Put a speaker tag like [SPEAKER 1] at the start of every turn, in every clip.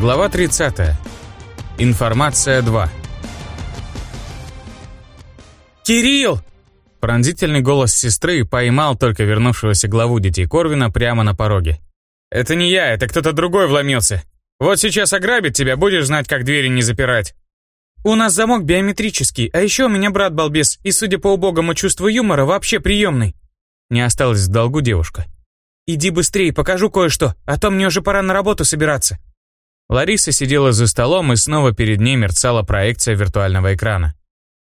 [SPEAKER 1] Глава 30. Информация 2.
[SPEAKER 2] «Кирилл!»
[SPEAKER 1] Пронзительный голос сестры поймал только вернувшегося главу детей Корвина прямо на пороге. «Это не я, это кто-то другой вломился. Вот сейчас ограбит тебя, будешь знать, как двери не запирать».
[SPEAKER 2] «У нас замок биометрический, а еще у меня брат балбес, и, судя по убогому чувству юмора, вообще приемный».
[SPEAKER 1] Не осталась в долгу девушка.
[SPEAKER 2] «Иди быстрее, покажу кое-что, а то мне уже пора на работу собираться».
[SPEAKER 1] Лариса сидела за столом, и снова перед ней мерцала проекция виртуального экрана.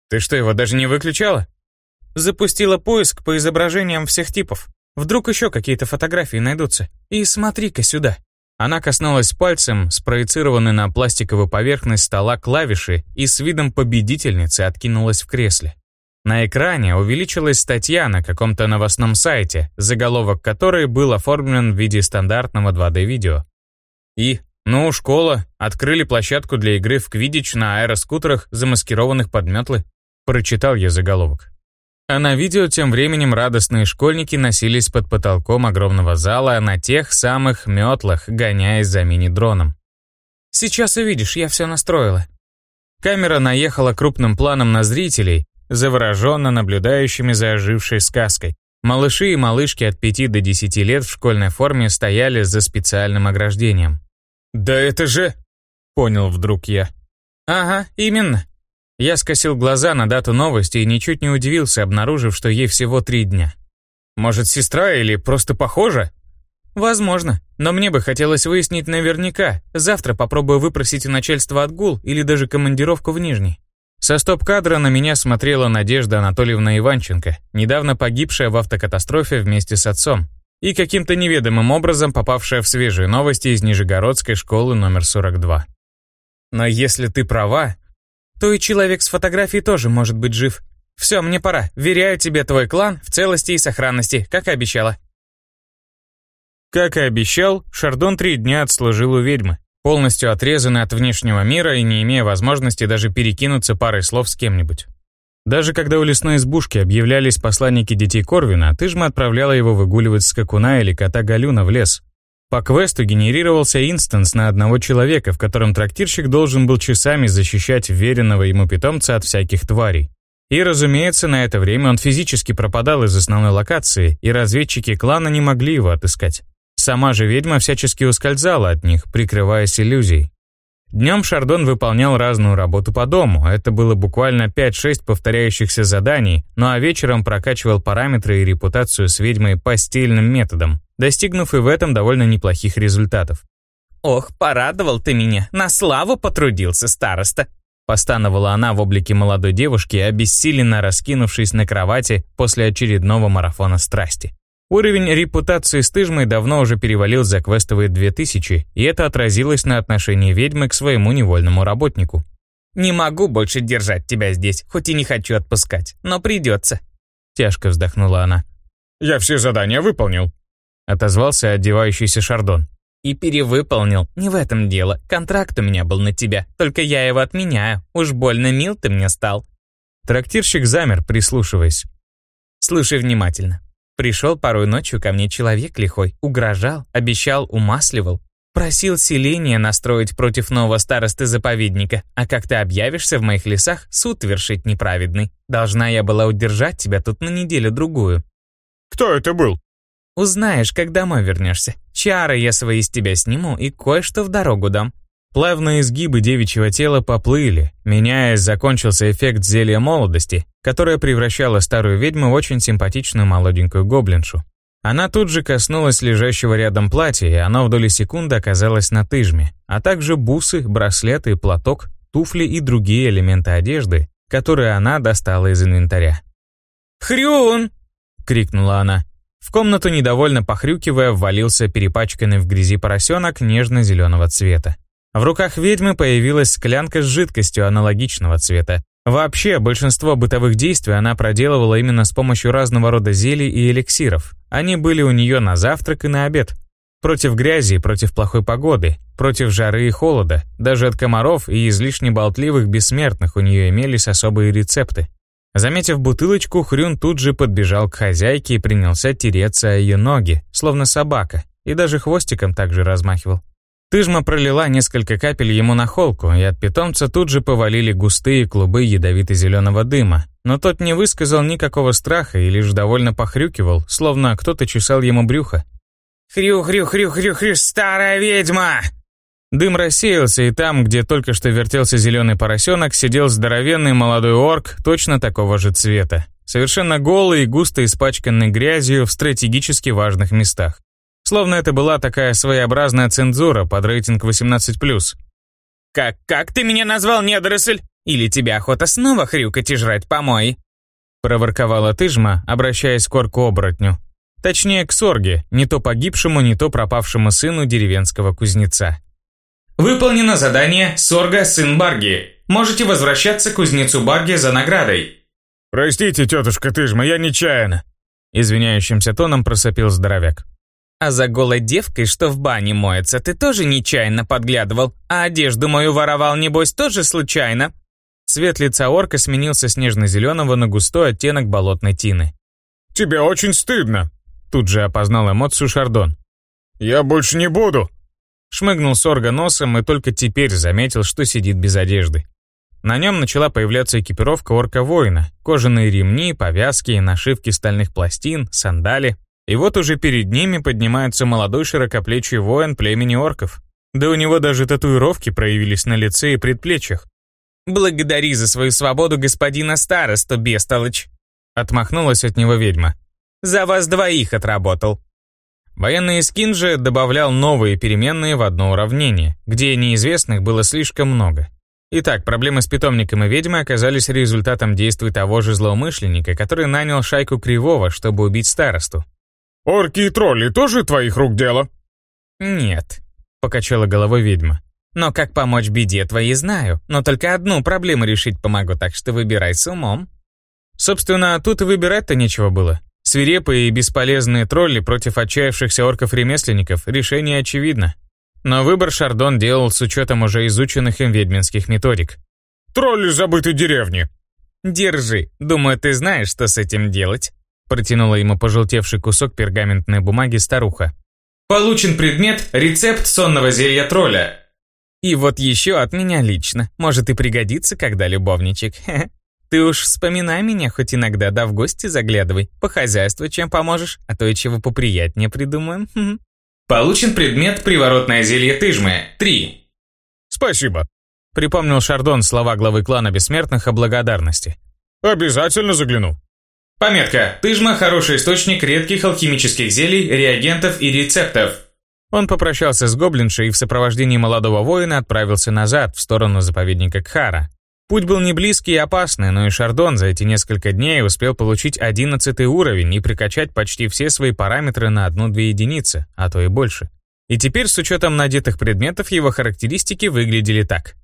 [SPEAKER 1] «Ты что, его даже не выключала?»
[SPEAKER 2] Запустила поиск по изображениям всех типов. Вдруг еще какие-то фотографии найдутся. И смотри-ка сюда.
[SPEAKER 1] Она коснулась пальцем, спроецированной на пластиковую поверхность стола клавиши и с видом победительницы откинулась в кресле. На экране увеличилась статья на каком-то новостном сайте, заголовок которой был оформлен в виде стандартного 2D-видео. И «Ну, школа. Открыли площадку для игры в квидич на аэроскутерах, замаскированных под метлы», — прочитал я заголовок. А на видео тем временем радостные школьники носились под потолком огромного зала на тех самых метлах, гоняясь за мини-дроном.
[SPEAKER 2] «Сейчас увидишь, я все настроила».
[SPEAKER 1] Камера наехала крупным планом на зрителей, завороженно наблюдающими за ожившей сказкой. Малыши и малышки от 5 до 10 лет в школьной форме стояли за специальным ограждением. «Да это же...» — понял вдруг я.
[SPEAKER 2] «Ага, именно».
[SPEAKER 1] Я скосил глаза на дату новости и ничуть не удивился, обнаружив, что ей всего три дня. «Может, сестра или просто похожа?»
[SPEAKER 2] «Возможно, но мне бы хотелось выяснить наверняка. Завтра попробую выпросить у начальства отгул или даже командировку в Нижний».
[SPEAKER 1] Со стоп-кадра на меня смотрела Надежда Анатольевна Иванченко, недавно погибшая в автокатастрофе вместе с отцом, и каким-то неведомым образом попавшая в свежие новости из Нижегородской школы номер 42.
[SPEAKER 2] Но если ты права, то и человек с фотографией тоже может быть жив. Все, мне пора. Веряю тебе твой клан в целости и сохранности, как и обещала.
[SPEAKER 1] Как и обещал, Шардон три дня отслужил у ведьмы, полностью отрезанный от внешнего мира и не имея возможности даже перекинуться парой слов с кем-нибудь. Даже когда у лесной избушки объявлялись посланники детей Корвина, Тыжма отправляла его выгуливать скакуна или кота Галюна в лес. По квесту генерировался инстанс на одного человека, в котором трактирщик должен был часами защищать веренного ему питомца от всяких тварей. И, разумеется, на это время он физически пропадал из основной локации, и разведчики клана не могли его отыскать. Сама же ведьма всячески ускользала от них, прикрываясь иллюзией. Днем Шардон выполнял разную работу по дому, это было буквально 5-6 повторяющихся заданий, ну а вечером прокачивал параметры и репутацию с ведьмой постельным методом, достигнув и в этом довольно неплохих результатов.
[SPEAKER 2] «Ох, порадовал ты меня, на славу потрудился староста!»
[SPEAKER 1] Постановала она в облике молодой девушки, обессиленно раскинувшись на кровати после очередного марафона страсти. Уровень репутации с Тыжмой давно уже перевалил за квестовые 2000, и это отразилось на отношении ведьмы к своему невольному работнику.
[SPEAKER 2] «Не могу больше держать тебя здесь, хоть и не хочу отпускать, но придется», —
[SPEAKER 1] тяжко вздохнула она.
[SPEAKER 3] «Я все задания выполнил», —
[SPEAKER 1] отозвался одевающийся Шардон.
[SPEAKER 2] «И перевыполнил. Не в этом дело. Контракт у меня был на тебя, только я его отменяю. Уж больно мил ты мне стал».
[SPEAKER 1] Трактирщик замер, прислушиваясь.
[SPEAKER 2] «Слушай внимательно. Пришел порой ночью ко мне человек лихой, угрожал, обещал, умасливал. Просил селение настроить против нового старосты заповедника, а как ты объявишься в моих лесах, суд вершить неправедный. Должна я была удержать тебя тут на неделю-другую.
[SPEAKER 3] Кто это был?
[SPEAKER 2] Узнаешь, как домой вернешься. Чары я свои с тебя сниму и кое-что в дорогу дам.
[SPEAKER 1] Плавные изгибы девичьего тела поплыли, меняясь, закончился эффект зелья молодости, которое превращало старую ведьму в очень симпатичную молоденькую гоблиншу. Она тут же коснулась лежащего рядом платья, и оно в доли секунды оказалось на тыжме, а также бусы, браслеты, платок, туфли и другие элементы одежды, которые она достала из инвентаря.
[SPEAKER 2] «Хрюн!»
[SPEAKER 1] — крикнула она. В комнату, недовольно похрюкивая, ввалился перепачканный в грязи поросенок нежно-зеленого цвета. В руках ведьмы появилась склянка с жидкостью аналогичного цвета. Вообще, большинство бытовых действий она проделывала именно с помощью разного рода зелий и эликсиров. Они были у нее на завтрак и на обед. Против грязи, против плохой погоды, против жары и холода, даже от комаров и излишне болтливых бессмертных у нее имелись особые рецепты. Заметив бутылочку, Хрюн тут же подбежал к хозяйке и принялся тереться о ее ноги, словно собака, и даже хвостиком также размахивал. Тыжма пролила несколько капель ему на холку, и от питомца тут же повалили густые клубы ядовито-зеленого дыма. Но тот не высказал никакого страха и лишь довольно похрюкивал, словно кто-то чесал ему брюхо.
[SPEAKER 2] «Хрю-хрю-хрю-хрю-хрю, старая ведьма!»
[SPEAKER 1] Дым рассеялся, и там, где только что вертелся зеленый поросенок, сидел здоровенный молодой орк точно такого же цвета. Совершенно голый и густо испачканный грязью в стратегически важных местах. Словно это была такая своеобразная цензура под рейтинг 18+.
[SPEAKER 2] «Как, как ты меня назвал, недоросль? Или тебе охота снова хрюкать и жрать помой?»
[SPEAKER 1] Проворковала Тыжма, обращаясь к орку-оборотню. Точнее, к Сорге, не то погибшему, не то пропавшему сыну деревенского кузнеца.
[SPEAKER 4] «Выполнено задание Сорга, сын Барги. Можете возвращаться к кузнецу Барги за наградой».
[SPEAKER 3] «Простите, тетушка Тыжма, я нечаянно», —
[SPEAKER 1] извиняющимся тоном просопил здоровяк.
[SPEAKER 2] А за голой девкой, что в бане моется, ты тоже нечаянно подглядывал, а одежду мою воровал, небось, тоже случайно?»
[SPEAKER 1] Цвет лица орка сменился с нежно-зеленого на густой оттенок болотной тины.
[SPEAKER 3] «Тебе очень стыдно», — тут же опознал эмоцию Шардон. «Я больше не буду»,
[SPEAKER 1] Шмыгнул Сорга носом и только теперь заметил, что сидит без одежды. На нем начала появляться экипировка орка-воина, кожаные ремни, повязки, нашивки стальных пластин, сандали. И вот уже перед ними поднимается молодой широкоплечий воин племени орков. Да у него даже татуировки проявились на лице и предплечьях.
[SPEAKER 2] «Благодари за свою свободу господина старосту, бестолочь!»
[SPEAKER 1] Отмахнулась от него ведьма.
[SPEAKER 2] «За вас двоих отработал!»
[SPEAKER 1] Военный скин же добавлял новые переменные в одно уравнение, где неизвестных было слишком много. Итак, проблемы с питомником и ведьмой оказались результатом действий того же злоумышленника, который нанял шайку Кривого, чтобы убить старосту.
[SPEAKER 3] «Орки и тролли тоже твоих рук дело?»
[SPEAKER 2] «Нет», —
[SPEAKER 1] покачала головой ведьма.
[SPEAKER 2] «Но как помочь беде твоей знаю, но только одну проблему решить помогу, так что выбирай с умом».
[SPEAKER 1] Собственно, тут и выбирать-то нечего было. Свирепые и бесполезные тролли против отчаявшихся орков-ремесленников – решение очевидно. Но выбор Шардон делал с учетом уже изученных им ведьминских методик.
[SPEAKER 3] «Тролли забытой деревни!»
[SPEAKER 2] «Держи, думаю, ты знаешь, что с этим делать»,
[SPEAKER 1] протянула ему пожелтевший кусок пергаментной бумаги старуха.
[SPEAKER 4] «Получен предмет «Рецепт сонного зелья тролля».
[SPEAKER 2] «И вот еще от меня лично. Может и пригодится, когда любовничек. Ты уж вспоминай меня хоть иногда, да в гости заглядывай. По хозяйству чем поможешь, а то и чего поприятнее придумаем».
[SPEAKER 4] Получен предмет «Приворотное зелье Тыжмы» 3.
[SPEAKER 3] «Спасибо», —
[SPEAKER 1] припомнил Шардон слова главы клана Бессмертных о благодарности.
[SPEAKER 3] «Обязательно загляну».
[SPEAKER 4] Пометка. Тыжма – хороший источник редких алхимических зелий, реагентов и рецептов.
[SPEAKER 1] Он попрощался с гоблиншей и в сопровождении молодого воина отправился назад, в сторону заповедника Кхара. Путь был не близкий и опасный, но и Шардон за эти несколько дней успел получить одиннадцатый уровень и прикачать почти все свои параметры на одну-две единицы, а то и больше. И теперь с учетом надетых предметов его характеристики выглядели так.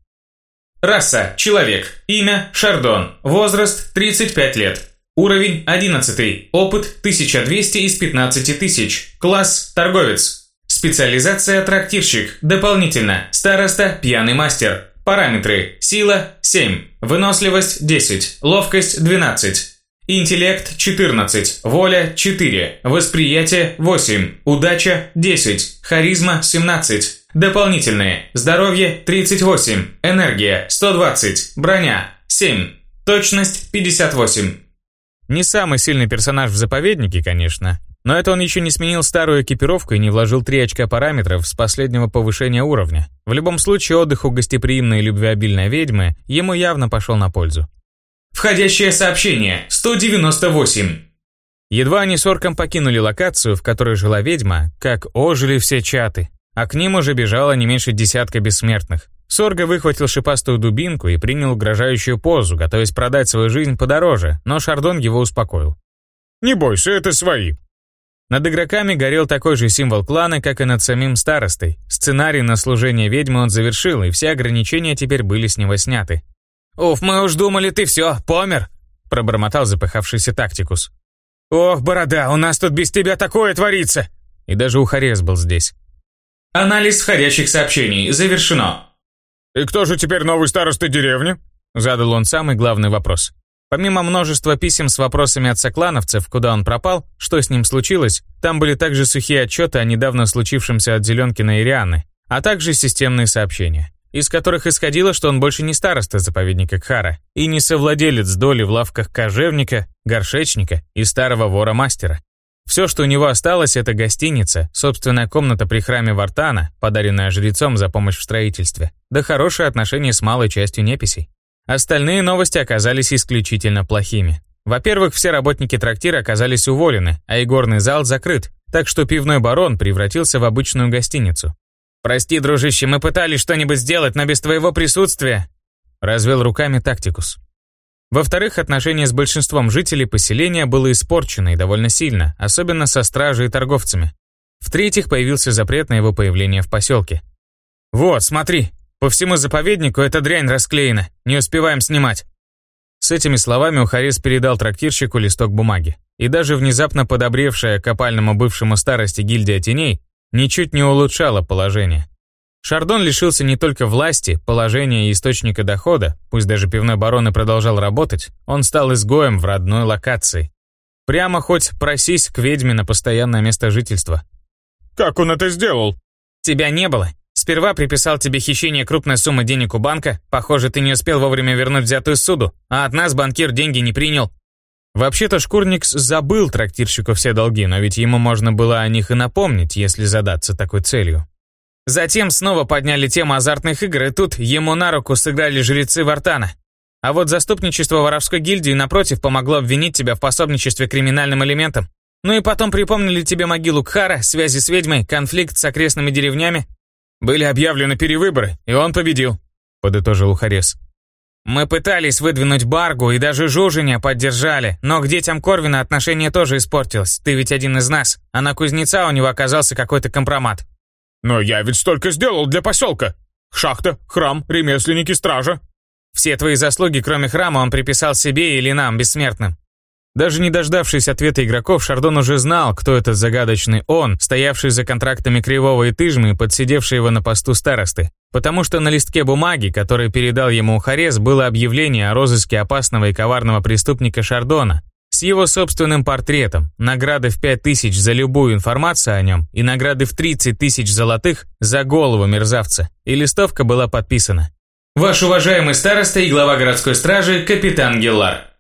[SPEAKER 4] Раса – человек. Имя – Шардон. Возраст – 35 лет. Уровень 11. Опыт 1200 из 15 тысяч. Класс торговец. Специализация трактирщик. Дополнительно. Староста пьяный мастер. Параметры. Сила 7. Выносливость 10. Ловкость 12. Интеллект 14, воля 4, восприятие 8, удача 10, харизма 17. Дополнительные. Здоровье 38, энергия 120, броня 7, точность 58.
[SPEAKER 1] Не самый сильный персонаж в заповеднике, конечно, но это он еще не сменил старую экипировку и не вложил 3 очка параметров с последнего повышения уровня. В любом случае, отдых у гостеприимной и любвеобильной ведьмы ему явно пошел на пользу.
[SPEAKER 4] Входящее сообщение 198.
[SPEAKER 1] Едва они с орком покинули локацию, в которой жила ведьма, как ожили все чаты, а к ним уже бежало не меньше десятка бессмертных. Сорга выхватил шипастую дубинку и принял угрожающую позу, готовясь продать свою жизнь подороже, но Шардон его успокоил.
[SPEAKER 3] «Не бойся, это свои».
[SPEAKER 1] Над игроками горел такой же символ клана, как и над самим старостой. Сценарий на служение ведьмы он завершил, и все ограничения теперь были с него сняты.
[SPEAKER 2] «Уф, мы уж думали, ты все, помер!»
[SPEAKER 1] пробормотал запыхавшийся тактикус.
[SPEAKER 2] «Ох, борода, у нас тут без тебя такое творится!»
[SPEAKER 1] И даже Ухарес был здесь.
[SPEAKER 4] Анализ входящих сообщений завершено.
[SPEAKER 3] «И кто же теперь новый староста деревни?»
[SPEAKER 1] Задал он самый главный вопрос. Помимо множества писем с вопросами от соклановцев, куда он пропал, что с ним случилось, там были также сухие отчеты о недавно случившемся от Зеленкина и Рианы, а также системные сообщения, из которых исходило, что он больше не староста заповедника Кхара и не совладелец доли в лавках кожевника, горшечника и старого вора-мастера. Все, что у него осталось, это гостиница, собственная комната при храме Вартана, подаренная жрецом за помощь в строительстве, да хорошие отношения с малой частью неписей. Остальные новости оказались исключительно плохими. Во-первых, все работники трактира оказались уволены, а игорный зал закрыт, так что пивной барон превратился в обычную гостиницу. «Прости, дружище, мы пытались что-нибудь сделать, но без твоего присутствия...» Развел руками тактикус. Во-вторых, отношение с большинством жителей поселения было испорчено и довольно сильно, особенно со стражей и торговцами. В-третьих, появился запрет на его появление в поселке. «Вот, смотри, по всему заповеднику эта дрянь расклеена, не успеваем снимать». С этими словами Ухарес передал трактирщику листок бумаги. И даже внезапно подобревшая к опальному бывшему старости гильдия теней ничуть не улучшала положение. Шардон лишился не только власти, положения и источника дохода, пусть даже пивной барон и продолжал работать, он стал изгоем в родной локации. Прямо хоть просись к ведьме на постоянное место жительства.
[SPEAKER 3] «Как он это сделал?»
[SPEAKER 2] «Тебя не было. Сперва приписал тебе хищение крупной суммы денег у банка, похоже, ты не успел вовремя вернуть взятую суду, а от нас банкир деньги не принял».
[SPEAKER 1] Вообще-то Шкурникс забыл трактирщику все долги, но ведь ему можно было о них и напомнить, если задаться такой целью.
[SPEAKER 2] Затем снова подняли тему азартных игр, и тут ему на руку сыграли жрецы Вартана. А вот заступничество воровской гильдии, напротив, помогло обвинить тебя в пособничестве криминальным элементам. Ну и потом припомнили тебе могилу Кхара, связи с ведьмой, конфликт с окрестными деревнями.
[SPEAKER 3] Были объявлены перевыборы, и он победил, подытожил Ухарес.
[SPEAKER 2] Мы пытались выдвинуть Баргу и даже Жужиня поддержали, но к детям Корвина отношение тоже испортилось. Ты ведь один из нас, а на кузнеца у него оказался какой-то компромат.
[SPEAKER 3] Но я ведь столько сделал для поселка. Шахта, храм, ремесленники, стража.
[SPEAKER 2] Все твои заслуги, кроме храма, он приписал себе или нам, бессмертным.
[SPEAKER 1] Даже не дождавшись ответа игроков, Шардон уже знал, кто этот загадочный он, стоявший за контрактами Кривого и Тыжмы и подсидевший его на посту старосты. Потому что на листке бумаги, который передал ему Ухарес, было объявление о розыске опасного и коварного преступника Шардона, с его собственным портретом, награды в 5000 за любую информацию о нем и награды в 30 тысяч золотых за голову мерзавца. И листовка была подписана.
[SPEAKER 4] Ваш уважаемый староста и глава городской стражи капитан Геллар.